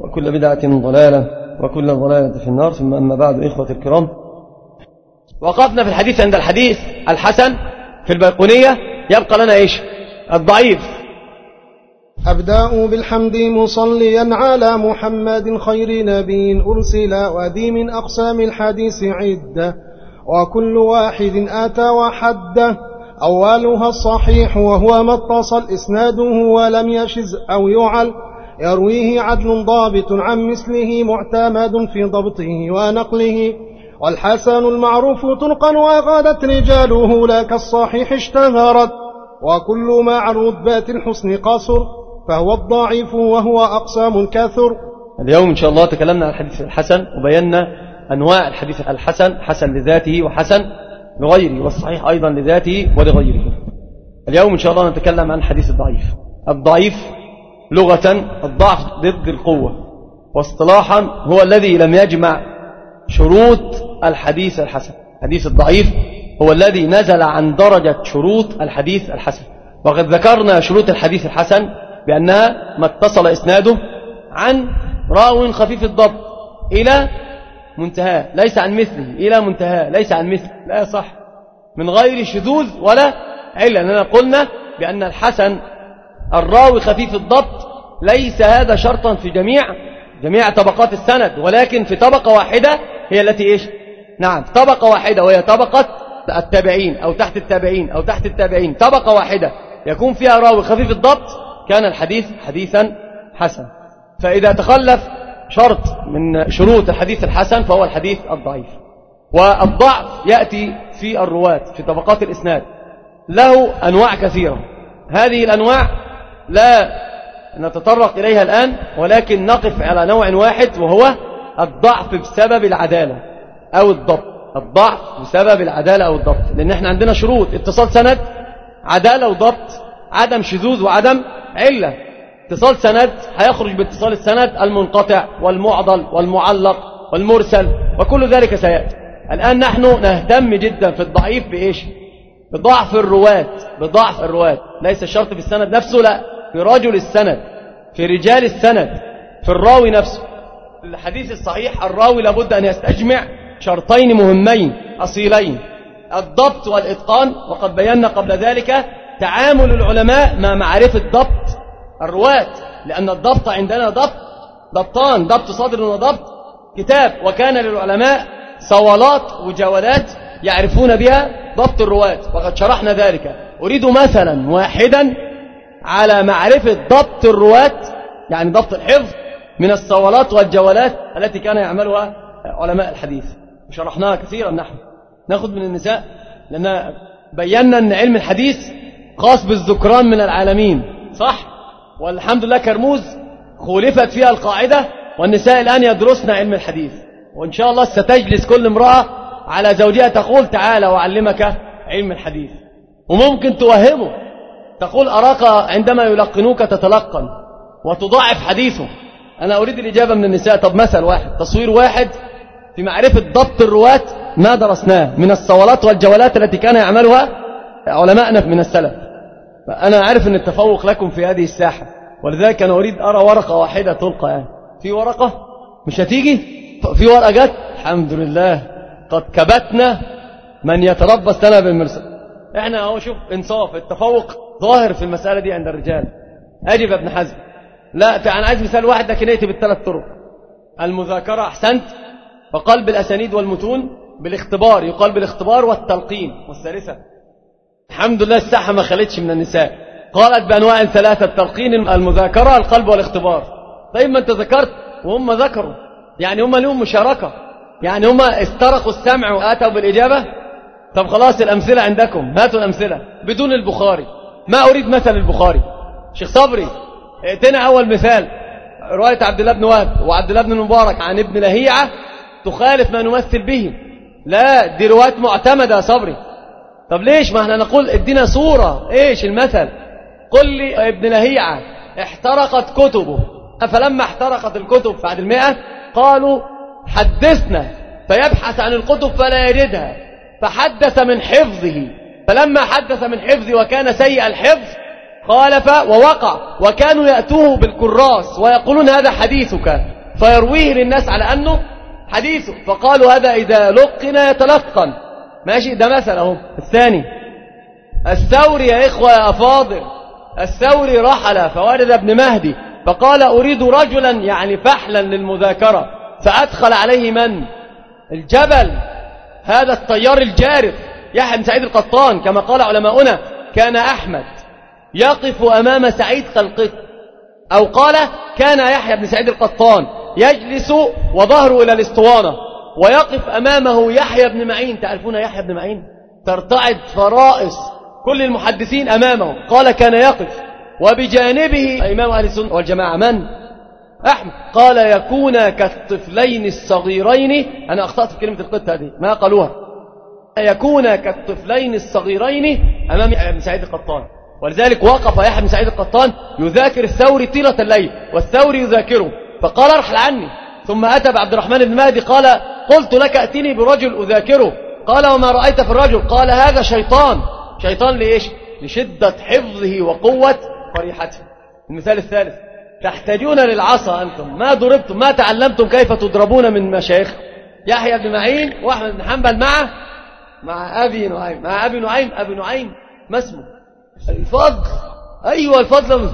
وكل بدعة ضلالة وكل ضلالة في النار. ثم أما بعد إخوة الكرام وقفنا في الحديث عند الحديث الحسن في البيقونية يبقى لنا إيش؟ الضعيف. أبدأ بالحمد مصليا على محمد خير نبي أرسل وذي من أقسام الحديث عدة. وكل واحد آتى وحده أولها الصحيح وهو ما اتصل إسناده ولم يشز أو يعل. يرويه عدل ضابط عن مثله معتمد في ضبطه ونقله والحسن المعروف تنقل وغادت رجاله لا كالصحيح اشتهرت وكل ما عن رتبات الحسن قصر فهو الضعيف وهو أقسام كثر. اليوم إن شاء الله تكلمنا عن الحديث الحسن وبينا أنواع الحديث الحسن حسن لذاته وحسن لغيره والصحيح أيضا لذاته ولغيره. اليوم إن شاء الله نتكلم عن الحديث الضعيف. الضعيف لغة الضعف ضد القوة. واصطلاحا هو الذي لم يجمع شروط الحديث الحسن. الحديث الضعيف هو الذي نزل عن درجة شروط الحديث الحسن. وقد ذكرنا شروط الحديث الحسن بأنها ما اتصل إسناده عن راو خفيف الضبط إلى منتهى ليس عن مثله إلى منتهى ليس عن مثله لا صح من غير شذوذ ولا علة. لأننا قلنا بأن الحسن الراوي خفيف الضبط ليس هذا شرطا في جميع جميع طبقات السند ولكن في طبقة واحدة هي التي إيش؟ نعم طبقة واحدة وهي طبقة التابعين أو تحت التابعين أو تحت التابعين طبقة واحدة يكون فيها راوي خفيف الضبط كان الحديث حديثا حسن. فإذا تخلف شرط من شروط الحديث الحسن فهو الحديث الضعيف. والضعف يأتي في الرواة في طبقات الإسناد. له أنواع كثيرة. هذه الأنواع لا نتطرق إليها الآن ولكن نقف على نوع واحد وهو الضعف بسبب العدالة أو الضبط. الضعف بسبب العدالة أو الضبط. لأن إحنا عندنا شروط. اتصال سند عدالة وضبط عدم شذوذ وعدم علة. اتصال سند هيخرج باتصال السند المنقطع والمعضل والمعلق والمرسل وكل ذلك سيأتي. الآن نحن نهتم جدا في الضعيف بإيش؟ بضعف الرواة. بضعف الرواة. ليس الشرط في السند نفسه لا. في رجل السند في رجال السند في الراوي نفسه. الحديث الصحيح الراوي لابد أن يستجمع شرطين مهمين أصيلين الضبط والإتقان وقد بينا قبل ذلك تعامل العلماء مع معرفة ضبط الرواة لأن الضبط عندنا ضبط ضبطان ضبط صدر وضبط كتاب وكان للعلماء صولات وجولات يعرفون بها ضبط الرواة وقد شرحنا ذلك. أريد مثلا واحدا على معرفة ضبط الرواة يعني ضبط الحفظ من الصولات والجولات التي كان يعملها علماء الحديث. وشرحناها كثيرا نحن. نأخذ من النساء لأن بينا أن علم الحديث خاص بالذكران من العالمين. صح؟ والحمد لله كرموز خولفت فيها القاعدة والنساء الآن يدرسن علم الحديث. وإن شاء الله ستجلس كل امرأة على زوجها تقول تعالى وأعلمك علم الحديث. وممكن توهمه. تقول أراك عندما يلقنوك تتلقن وتضاعف حديثه. أنا أريد الإجابة من النساء. طب مثل واحد. تصوير واحد في معرفة ضبط الرواة ما درسناه من الصولات والجولات التي كان يعملها علماءنا من السلف. فأنا عارف أن التفوق لكم في هذه الساحة. ولذلك أنا أريد أرى ورقة واحدة تلقى يعني. في ورقة؟ مش هتيجي؟ في ورقة جت؟ الحمد لله. قد كبتنا من يتربص لنا بالمرسل. إحنا أهو شوف إنصاف. التفوق ظاهر في المسألة دي عند الرجال. أجب ابن حزم. لا أنا عايز مثال واحد لكن ائتي بالثلاث طرق. المذاكرة أحسنت فقال بالأسانيد والمتون بالاختبار يقال بالاختبار والتلقين والثالثة الحمد لله الساحة ما خلتش من النساء. قالت بأنواع ثلاثة التلقين المذاكرة القلب والاختبار. طيب ما انت ذكرت وهم ذكروا. يعني هم لهم مشاركة. يعني هم استرقوا السمع وآتوا بالإجابة. طب خلاص الأمثلة عندكم. هاتوا الأمثلة. بدون البخاري. ما أريد مثل البخاري. شيخ صبري ائتنا أول مثال. رواية عبد الله بن وهب وعبد الله بن المبارك عن ابن لهيعة تخالف ما نمثل به. لا دي روايات معتمدة يا صبري. طب ليش؟ ما إحنا نقول ادينا صورة. إيش المثل؟ قل لي ابن لهيعة احترقت كتبه. فلما احترقت الكتب بعد المئة؟ قالوا حدثنا فيبحث عن الكتب فلا يجدها. فحدث من حفظه. فلما حدث من حفظه وكان سيء الحفظ خالف ووقع وكانوا يأتوه بالكراس ويقولون هذا حديثك. فيرويه للناس على أنه حديثه. فقالوا هذا إذا لقن يتلقن. ماشي؟ ده مثل أهو. الثاني. الثوري يا إخوة يا أفاضل. الثوري رحل فوارد ابن مهدي. فقال أريد رجلا يعني فحلا للمذاكرة. فأدخل عليه من؟ الجبل. هذا الطيار الجارف. يحيى بن سعيد القطان كما قال علماؤنا كان أحمد يقف أمام سعيد خلقه أو قال كان يحيى بن سعيد القطان يجلس وظهره إلى الاسطوانة ويقف أمامه يحيى بن معين تعرفون يحيى بن معين؟ ترتعد فرائس كل المحدثين أمامه قال كان يقف وبجانبه إمام أهل السنة والجماعة من؟ أحمد. قال يكون كالطفلين الصغيرين أنا أخطأت في كلمة القطة هذه ما قالوها؟ يكون كالطفلين الصغيرين أمام ابن سعيد القطان. ولذلك وقف يحيى بن سعيد القطان يذاكر الثوري طيلة الليل والثوري يذاكره. فقال ارحل عني. ثم أتى بعبد الرحمن بن مهدي قال قلت لك أتني برجل أذاكره. قال وما رأيت في الرجل؟ قال هذا شيطان. شيطان لإيش؟ لشدة حفظه وقوة فريحته. المثال الثالث. تحتاجون للعصا أنتم. ما ضربتم ما تعلمتم كيف تضربون من مشايخ؟ يحيى بن معين وأحمد بن حنبل معه مع أبي نعيم مع أبي نعيم أبي نعيم ما اسمه؟ الفضل. أيوة الفضل.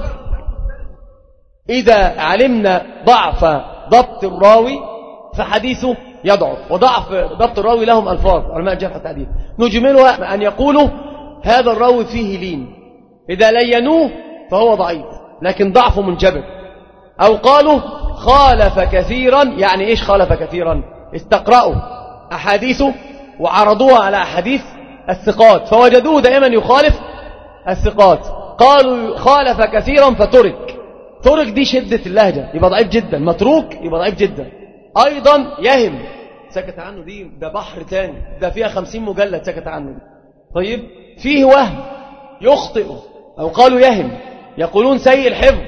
إذا علمنا ضعف ضبط الراوي فحديثه يضعف وضعف ضبط الراوي لهم ألفاظ علماء الجرح والتعديل نجملها أن يقولوا هذا الراوي فيه لين. إذا لينوه فهو ضعيف لكن ضعفه منجبر. أو قالوا خالف كثيرا يعني إيش خالف كثيرا؟ استقرأوا أحاديثه وعرضوها على أحاديث الثقات فوجدوه دائما يخالف الثقات. قالوا خالف كثيرا فترك. ترك دي شدة اللهجة يبقى ضعيف جدا. متروك يبقى ضعيف جدا. أيضا يهم. سكت عنه دي ده بحر تاني. ده فيها خمسين مجلد سكت عنه دي. طيب فيه وهم يخطئ أو قالوا يهم. يقولون سيء الحفظ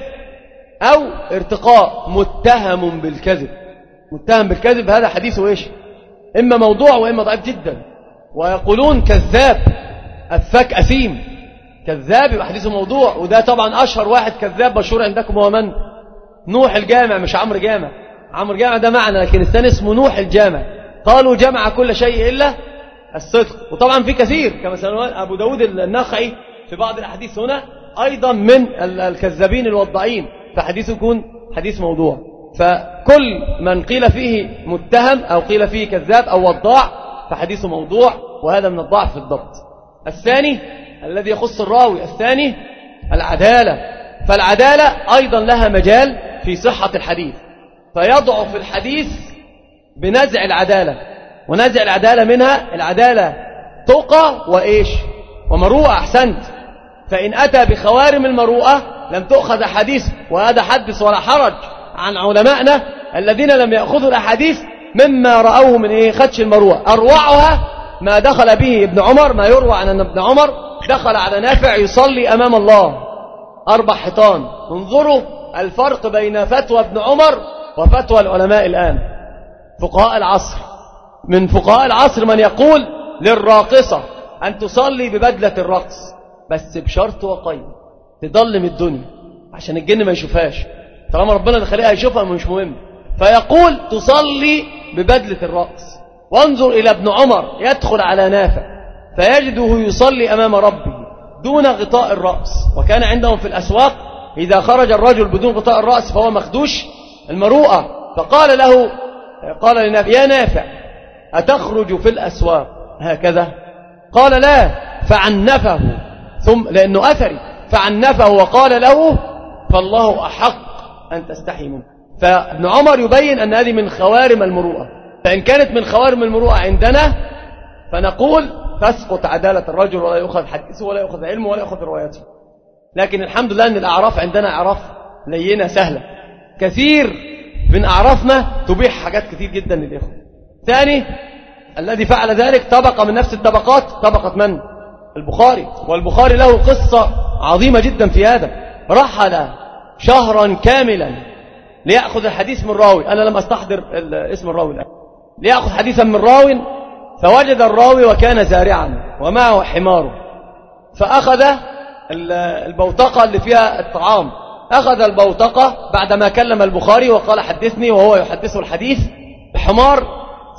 أو ارتقاء متهم بالكذب. متهم بالكذب هذا حديثه إيش؟ إما موضوع وإما ضعيف جدا. ويقولون كذاب الفك أثيم. كذاب يبقى حديثه موضوع وده طبعا أشهر واحد كذاب مشهور عندكم هو من؟ نوح الجامع مش عمرو جامع. عمرو جامع ده معنى لكن الثاني اسمه نوح الجامع. قالوا جمع كل شيء إلا الصدق. وطبعا في كثير كما سنوان أبو داود النخعي في بعض الأحاديث هنا أيضا من الكذابين الوضعين. فحديثه يكون حديث موضوع. فكل من قيل فيه متهم أو قيل فيه كذاب أو وضاع فحديثه موضوع وهذا من الضعف في الضبط. الثاني الذي يخص الراوي الثاني العدالة. فالعدالة أيضا لها مجال في صحة الحديث. فيضعف الحديث بنزع العدالة ونزع العدالة منها العدالة تقى وإيش؟ ومروءة أحسنت. فإن أتى بخوارم المروءة لم تؤخذ حديث وهذا حدث ولا حرج. عن علمائنا الذين لم يأخذوا الأحاديث مما رأوه من إيه؟ خدش المروءة. أروعها ما دخل به ابن عمر ما يروى عن أن ابن عمر دخل على نافع يصلي أمام الله. أربع حيطان. انظروا الفرق بين فتوى ابن عمر وفتوى العلماء الآن. فقهاء العصر. من فقهاء العصر من يقول للراقصة أن تصلي ببدلة الرقص بس بشرط وقيد تضلم الدنيا عشان الجن ما يشوفهاش. طالما ربنا دخلها يشوفها مش مهم. فيقول تصلي ببدلة الرقص وانظر إلى ابن عمر يدخل على نافع. فيجده يصلي أمام ربه دون غطاء الرأس. وكان عندهم في الأسواق إذا خرج الرجل بدون غطاء الرأس فهو مخدوش المروءة. فقال له قال لنافع يا نافع أتخرج في الأسواق؟ هكذا. قال لا فعنفه ثم لأنه أثري فعنفه وقال له فالله أحق أن تستحي منه. فابن عمر يبين أن هذه من خوارم المروءة. فإن كانت من خوارم المروءة عندنا فنقول تسقط عدالة الرجل ولا يؤخذ حديثه ولا يؤخذ علمه ولا يؤخذ روايته. لكن الحمد لله أن الأعراف عندنا أعراف لينة سهلة. كثير من أعرافنا تبيح حاجات كثير جدا للإخوة. ثاني الذي فعل ذلك طبقة من نفس الطبقات طبقة من؟ البخاري. والبخاري له قصة عظيمة جدا في هذا. رحل شهرا كاملا ليأخذ الحديث من راوي. أنا لم أستحضر اسم الراوي الآن. ليأخذ حديثا من راوي فوجد الراوي وكان زارعا ومعه حماره. فأخذ البوتقة اللي فيها الطعام. أخذ البوتقة بعدما كلم البخاري وقال حدثني وهو يحدثه الحديث الحمار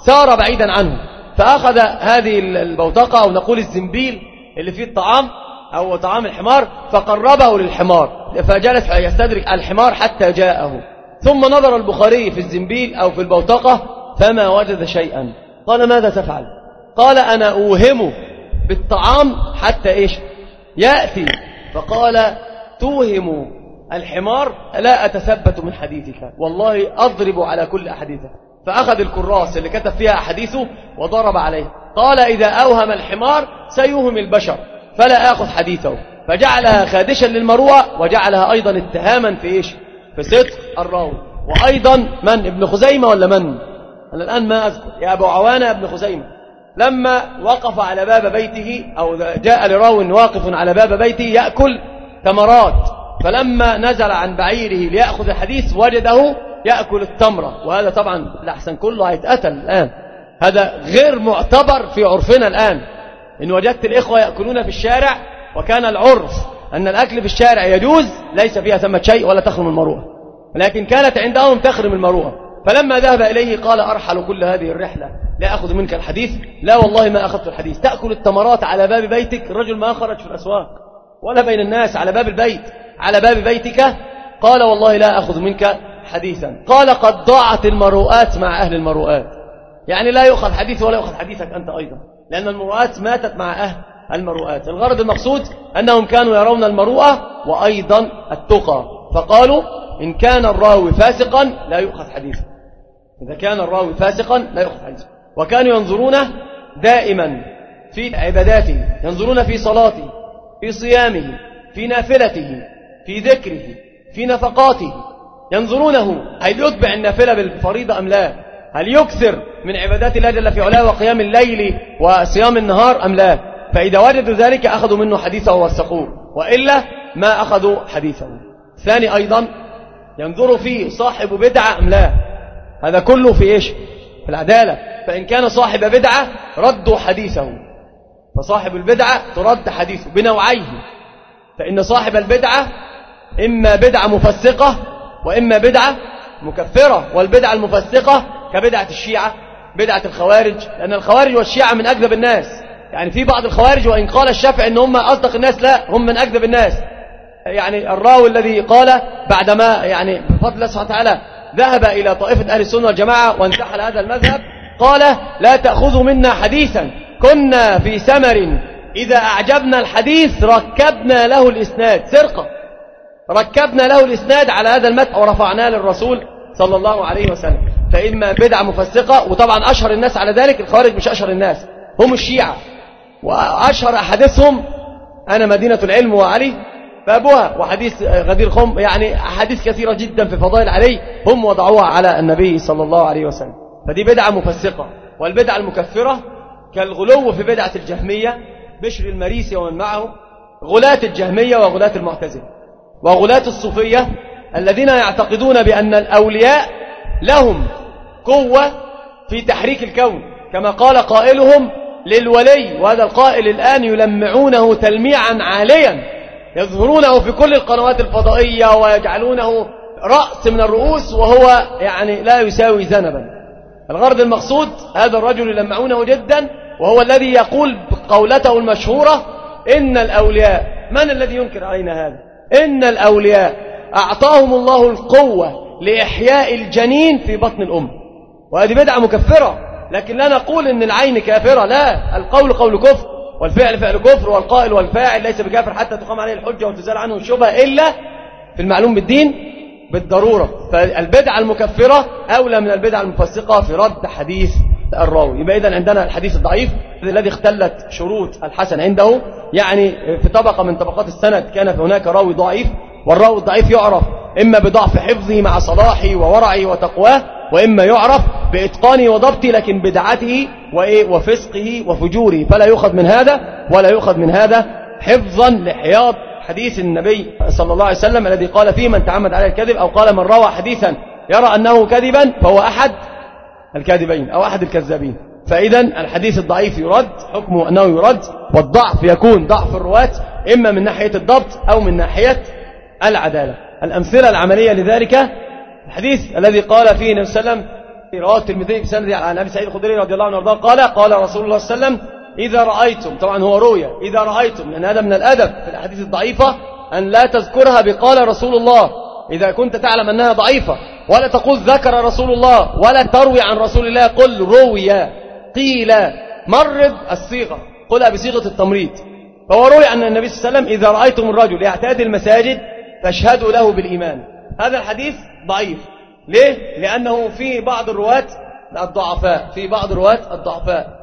سار بعيدا عنه. فأخذ هذه البوتقة أو نقول الزنبيل اللي فيه الطعام أو طعام الحمار فقربه للحمار. فجلس يستدرك الحمار حتى جاءه. ثم نظر البخاري في الزنبيل أو في البوتقة فما وجد شيئا. قال ماذا تفعل؟ قال أنا أوهمه بالطعام حتى إيش؟ يأتي. فقال توهم الحمار لا أتثبت من حديثك. والله أضرب على كل أحاديثك. فأخذ الكراس اللي كتب فيها أحاديثه وضرب عليه. قال إذا أوهم الحمار سيوهم البشر. فلا آخذ حديثه. فجعلها خادشا للمروءة وجعلها أيضا اتهاما في إيش؟ في صدق الراوي. وأيضا من؟ ابن خزيمة ولا من؟ أنا الآن ما أذكر. يا أبو عوانة ابن خزيمة. لما وقف على باب بيته أو جاء لراو واقف على باب بيته يأكل تمرات. فلما نزل عن بعيره ليأخذ الحديث وجده يأكل التمرة وهذا طبعا الأحسن كله هيتقتل الآن. هذا غير معتبر في عرفنا الآن. إن وجدت الإخوة يأكلون في الشارع وكان العرف أن الأكل في الشارع يجوز ليس فيها ثمة شيء ولا تخرم المروءة. لكن كانت عندهم تخرم المروءة. فلما ذهب إليه قال أرحل كل هذه الرحلة لا أخذ منك الحديث. لا والله ما أخذت الحديث. تأكل التمرات على باب بيتك؟ الرجل ما خرج في الأسواق. ولا بين الناس على باب البيت. على باب بيتك؟ قال والله لا أخذ منك حديثا. قال قد ضاعت المروءات مع أهل المروءات. يعني لا يؤخذ حديث ولا يؤخذ حديثك أنت أيضا. لأن المروءات ماتت مع أهل المروءات. الغرض المقصود أنهم كانوا يرون المروءة وأيضا التقى. فقالوا إن كان الراوي فاسقا لا يؤخذ حديثه. إذا كان الراوي فاسقا لا يؤخذ حديثه. وكانوا ينظرون دائما في عباداته ينظرون في صلاته في صيامه في نافلته في ذكره في نفقاته. ينظرونه هل يتبع النافلة بالفريضة أم لا؟ هل يكثر من عبادات الله جل في علاه وقيام الليل وصيام النهار أم لا. فإذا وجدوا ذلك أخذوا منه حديثه ووثقوه وإلا ما أخذوا حديثه. ثاني أيضا ينظروا فيه صاحب بدعة أم لا. هذا كله في إيش؟ في العدالة. فإن كان صاحب بدعة ردوا حديثه. فصاحب البدعة ترد حديثه بنوعيه. فإن صاحب البدعة إما بدعة مفسقة وإما بدعة مكفرة. والبدعة المفسقة كبدعة الشيعة. بدعة الخوارج لأن الخوارج والشيعة من أكذب الناس. يعني في بعض الخوارج وإن قال الشافعي أن هم أصدق الناس لا هم من أكذب الناس. يعني الراوي الذي قال بعدما يعني بفضل الله سبحانه وتعالى ذهب إلى طائفة أهل السنة والجماعة وانتحل هذا المذهب قال لا تأخذوا منا حديثا كنا في سمر إذا أعجبنا الحديث ركبنا له الإسناد. سرقة ركبنا له الإسناد على هذا المتن ورفعناه للرسول صلى الله عليه وسلم. فإما بدعة مفسقة وطبعا أشهر الناس على ذلك الخارج مش أشهر الناس هم الشيعة. وأشهر أحاديثهم أنا مدينة العلم وعلي بابها وحديث غدير خم يعني أحاديث كثيرة جدا في فضائل علي هم وضعوها على النبي صلى الله عليه وسلم. فدي بدعة مفسقة. والبدعة المكفرة كالغلو في بدعة الجهمية بشر المريسي ومن معه غلاة الجهمية وغلاة المعتزلة. وغلاة الصوفية الذين يعتقدون بأن الأولياء لهم قوة في تحريك الكون. كما قال قائلهم للولي وهذا القائل الآن يلمعونه تلميعا عاليا. يظهرونه في كل القنوات الفضائية ويجعلونه رأس من الرؤوس وهو يعني لا يساوي ذنبا الغرض المقصود هذا الرجل يلمعونه جدا وهو الذي يقول قولته المشهورة إن الأولياء من الذي ينكر علينا هذا؟ إن الأولياء أعطاهم الله القوة لإحياء الجنين في بطن الأم. وهذه بدعة مكفرة. لكن لا نقول إن العين كافرة لا. القول قول كفر والفعل فعل كفر والقائل والفاعل ليس بكافر حتى تقام عليه الحجة وتزال عنه الشبهة إلا في المعلوم بالدين بالضرورة. فالبدعة المكفرة أولى من البدعة المفسقة في رد حديث الراوي. يبقى إذن عندنا الحديث الضعيف الذي اختلت شروط الحسن عنده. يعني في طبقة من طبقات السند كان هناك راوي ضعيف والراوي الضعيف يعرف إما بضعف حفظه مع صلاحه وورعه وتقواه وإما يعرف بإتقانه وضبطه لكن بدعته وإيه وفسقه وفجوره. فلا يؤخذ من هذا ولا يؤخذ من هذا حفظا لحياض حديث النبي صلى الله عليه وسلم الذي قال فيه من تعمد عليه الكذب أو قال من روى حديثا يرى أنه كذبا فهو أحد الكاذبين أو أحد الكذابين. فإذا الحديث الضعيف يرد حكمه أنه يرد والضعف يكون ضعف الرواة إما من ناحية الضبط أو من ناحية العدالة. الأمثلة العملية لذلك الحديث الذي قال فيه النبي صلى الله عليه وسلم رواه الترمذي بسند عن أبي سعيد الخدري رضي الله عنه وأرضاه قال قال رسول الله صلى الله عليه وسلم إذا رأيتم طبعا هو روية إذا رأيتم لأن هذا من الأدب في الأحاديث الضعيفة أن لا تذكرها بقال رسول الله. إذا كنت تعلم أنها ضعيفة ولا تقول ذكر رسول الله ولا تروي عن رسول الله قل روي قيل مرد الصيغة قلها بصيغة التمريض. فهو روي أن النبي صلى الله عليه وسلم إذا رأيتم الرجل يعتاد المساجد فاشهدوا له بالإيمان هذا الحديث ضعيف. ليه؟ لأنه في بعض الرواة الضعفاء. في بعض الرواة الضعفاء.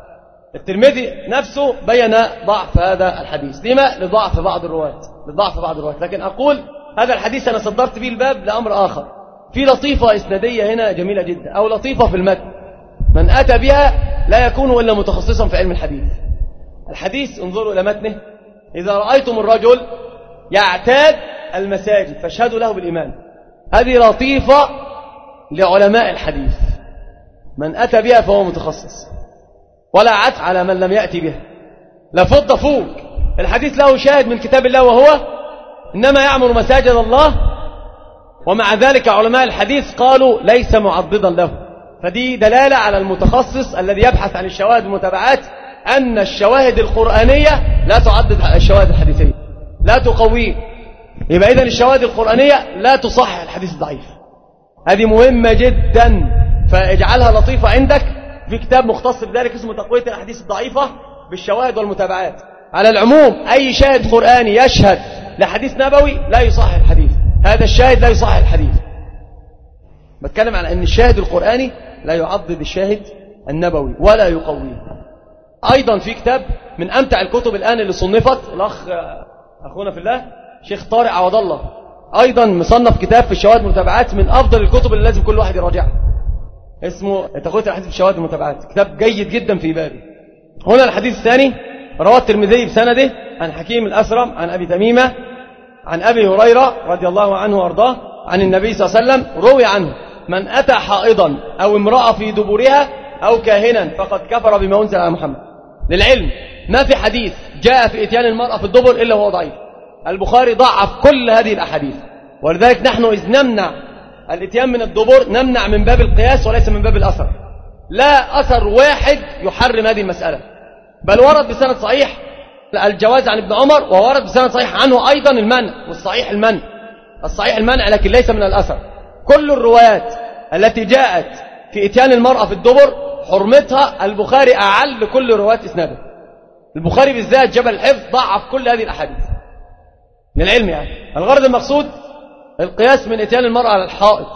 الترمذي نفسه بين ضعف هذا الحديث. لما؟ لضعف بعض الرواة. لضعف بعض الرواة. لكن أقول هذا الحديث أنا صدرت به الباب لأمر آخر. في لطيفة إسنادية هنا جميلة جدا أو لطيفة في المتن. من أتى بها لا يكون إلا متخصصا في علم الحديث. الحديث انظروا إلى متنه. إذا رأيتم الرجل يعتاد المساجد فاشهدوا له بالإيمان. هذه لطيفة لعلماء الحديث. من أتى بها فهو متخصص. ولا عت على من لم يأتي بها. لفض فوق. الحديث له شاهد من كتاب الله وهو إنما يعمر مساجد الله. ومع ذلك علماء الحديث قالوا ليس معضدا له. فدي دلالة على المتخصص الذي يبحث عن الشواهد المتابعات أن الشواهد القرآنية لا تعضد الشواهد الحديثية. لا تقويه يبقى إذن الشواهد القرآنية لا تصحح الحديث الضعيف. هذه مهمة جدا. فاجعلها لطيفة عندك في كتاب مختص بذلك اسمه تقوية الأحاديث الضعيفة بالشواهد والمتابعات. على العموم أي شاهد قرآني يشهد لحديث نبوي لا يصحح الحديث. هذا الشاهد لا يصحح الحديث. بتكلم على أن الشاهد القرآني لا يعضد الشاهد النبوي ولا يقويه. أيضا في كتاب من أمتع الكتب الآن اللي صنفت الأخ أخونا في الله شيخ طارق عوض الله. أيضا مصنف كتاب في الشواهد المتابعات من أفضل الكتب اللي لازم كل واحد يراجعها. اسمه تقوية الحديث في الشواهد المتابعات كتاب جيد جدا في بابه. هنا الحديث الثاني رواه الترمذي بسنده عن حكيم الأسرم عن أبي تميمة عن أبي هريرة رضي الله عنه وأرضاه عن النبي صلى الله عليه وسلم روي عنه من أتى حائضا أو امرأة في دبرها أو كاهنا فقد كفر بما أنزل على محمد. للعلم ما في حديث جاء في إتيان المرأة في الدبر إلا وهو ضعيف. البخاري ضعف كل هذه الأحاديث. ولذلك نحن إذ نمنع الإتيان من الدبر نمنع من باب القياس وليس من باب الأثر. لا أثر واحد يحرم هذه المسألة. بل ورد بسند صحيح الجواز عن ابن عمر وورد بسند صحيح عنه أيضا المنع والصحيح المنع. الصحيح المنع لكن ليس من الأثر. كل الروايات التي جاءت في إتيان المرأة في الدبر حرمتها البخاري أعل كل روايات إسناده. البخاري بالذات جبل الحفظ ضعف كل هذه الأحاديث. للعلم يعني. الغرض المقصود القياس من إتيان المرأة على الحائط.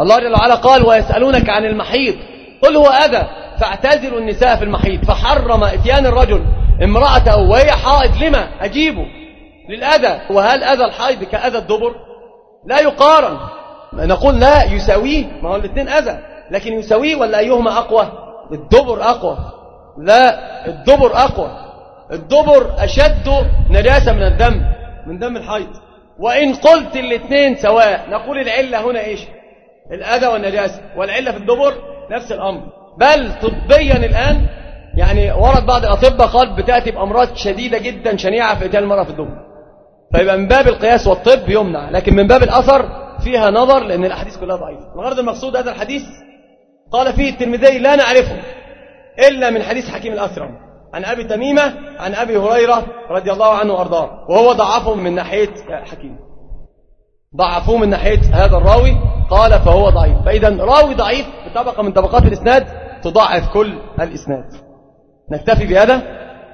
الله جل وعلا قال ويسألونك عن المحيض. قل هو أذى. فاعتزلوا النساء في المحيض. فحرم إتيان الرجل امرأته وهي حائض. لما؟ أجيبه. للأذى. وهل أذى الحائض كأذى الدبر؟ لا يقارن. نقول لا يساويه. ما هو الاثنين أذى. لكن يساويه ولا أيهما أقوى؟ الدبر أقوى. لا الدبر أقوى. الدبر أشد نجاسة من الدم. من دم الحيض. وإن قلت الاثنين سواء نقول العلة هنا إيش؟ الأذى والنجاسة والعلة في الدبر نفس الأمر. بل طبيا الآن يعني ورد بعض الأطباء قال بتأتي بأمراض شديدة جدا شنيعة في إتيان المرأة في الدبر. فيبقى من باب القياس والطب يمنع. لكن من باب الأثر فيها نظر لأن الأحاديث كلها ضعيفة. الغرض المقصود هذا الحديث قال فيه الترمذي لا نعرفه إلا من حديث حكيم الأسرم عن أبي تميمة عن أبي هريرة رضي الله عنه وأرضاه. وهو ضعفه من ناحية حكيم. ضعفوه من ناحية هذا الراوي قال فهو ضعيف. فإذا راوي ضعيف بطبقة من طبقات الإسناد تضاعف كل الإسناد. نكتفي بهذا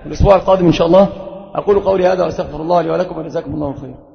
الأسبوع القادم إن شاء الله. أقول قولي هذا وأستغفر الله لي ولكم وجزاكم الله خيرا.